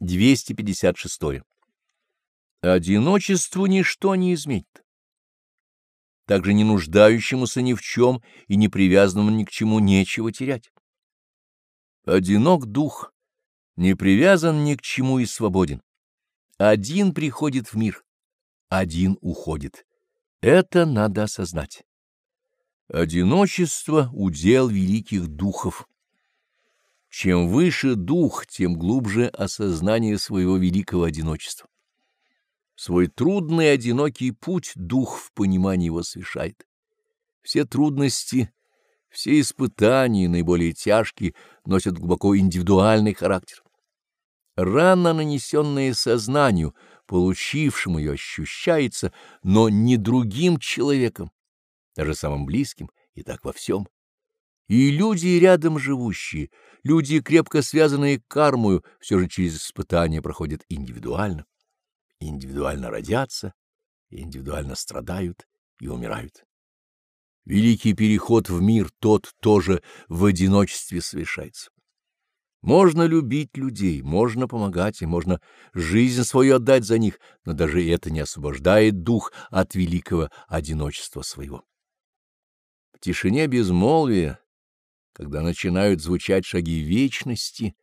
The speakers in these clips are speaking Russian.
256. Одиночеству ничто не изменит. Также не нуждающемуся ни в чем и не привязанному ни к чему нечего терять. Одинок дух, не привязан ни к чему и свободен. Один приходит в мир, один уходит. Это надо осознать. Одиночество — удел великих духов. Чем выше дух, тем глубже осознание своего великого одиночества. Свой трудный одинокий путь дух в понимании его совершает. Все трудности, все испытания, наиболее тяжкие, носят глубоко индивидуальный характер. Рана, нанесенная сознанию, получившему ее, ощущается, но не другим человеком, даже самым близким, и так во всем. И люди, рядом живущие, люди, крепко связанные кармою, все же через испытания проходят индивидуально. Индивидуально родятся, индивидуально страдают и умирают. Великий переход в мир тот тоже в одиночестве совершается. Можно любить людей, можно помогать им, можно жизнь свою отдать за них, но даже это не освобождает дух от великого одиночества своего. В тишине безмолвия когда начинают звучать шаги вечности,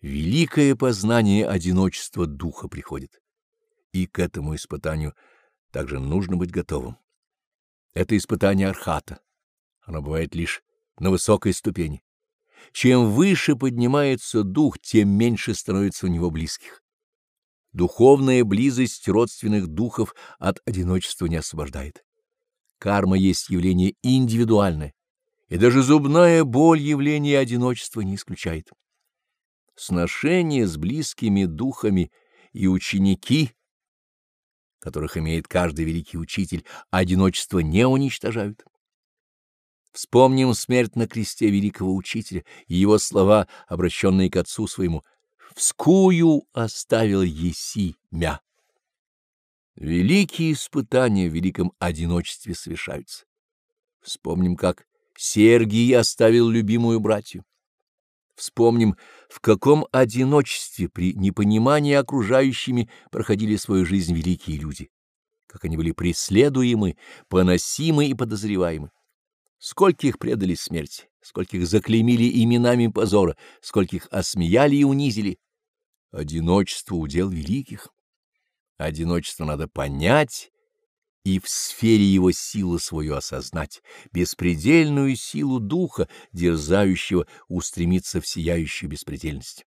великое познание одиночества духа приходит. И к этому испытанию также нужно быть готовым. Это испытание архата. Оно бывает лишь на высокой ступени. Чем выше поднимается дух, тем меньше становится у него близких. Духовная близость родственных духов от одиночества не освобождает. Карма есть явление индивидуальное и даже зубная боль явления одиночества не исключает. Сношение с близкими духами и ученики, которых имеет каждый великий учитель, одиночество не уничтожают. Вспомним смерть на кресте великого учителя и его слова, обращенные к отцу своему «Вскую оставил еси мя». Великие испытания в великом одиночестве совершаются. Вспомним, как Сергий оставил любимую братью. Вспомним, в каком одиночестве при непонимании окружающими проходили свою жизнь великие люди, как они были преследуемы, поносимы и подозреваемы. Скольких предали смерти, скольких заклеймили именами позора, скольких осмеяли и унизили. Одиночество — удел великих. Одиночество надо понять и в сфере его силы свою осознать, беспредельную силу духа, дерзающего устремиться в сияющую беспредельность.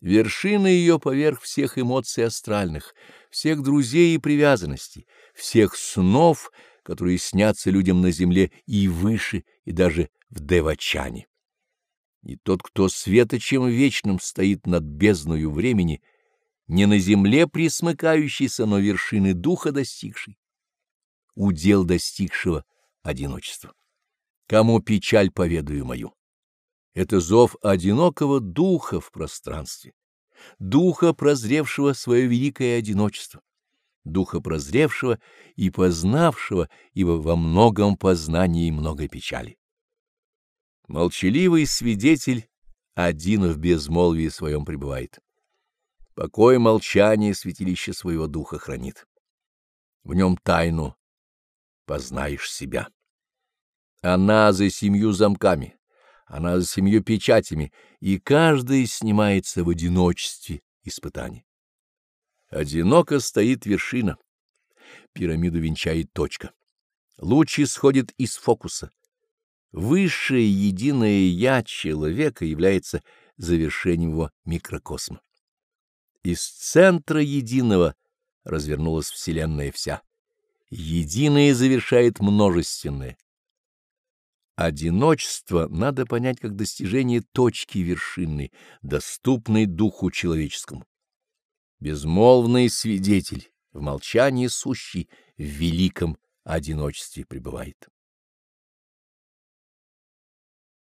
Вершина ее поверх всех эмоций астральных, всех друзей и привязанностей, всех снов, которые снятся людям на земле и выше, и даже в Девачане. И тот, кто светочем вечным стоит над бездною времени, не на земле присмыкающийся, но вершины духа достигший, удел достигшего одиночества. Кому печаль поведаю мою? Это зов одинокого духа в пространстве, духа, прозревшего свое великое одиночество, духа прозревшего и познавшего, ибо во многом познании много печали. Молчаливый свидетель один в безмолвии своем пребывает. Покой молчание святилище своего духа хранит. В нем тайну познаешь себя. Она за семью замками, она за семью печатями, и каждый снимается в одиночестве испытаний. Одиноко стоит вершина, пирамиду венчает точка. Луч исходит из фокуса. Высшее единое «я» человека является завершением его микрокосма. Из центра единого развернулась Вселенная вся. Единое завершает множественное. Одиночество надо понять как достижение точки вершинной, доступной духу человеческому. Безмолвный свидетель, в молчании сущий, в великом одиночестве пребывает.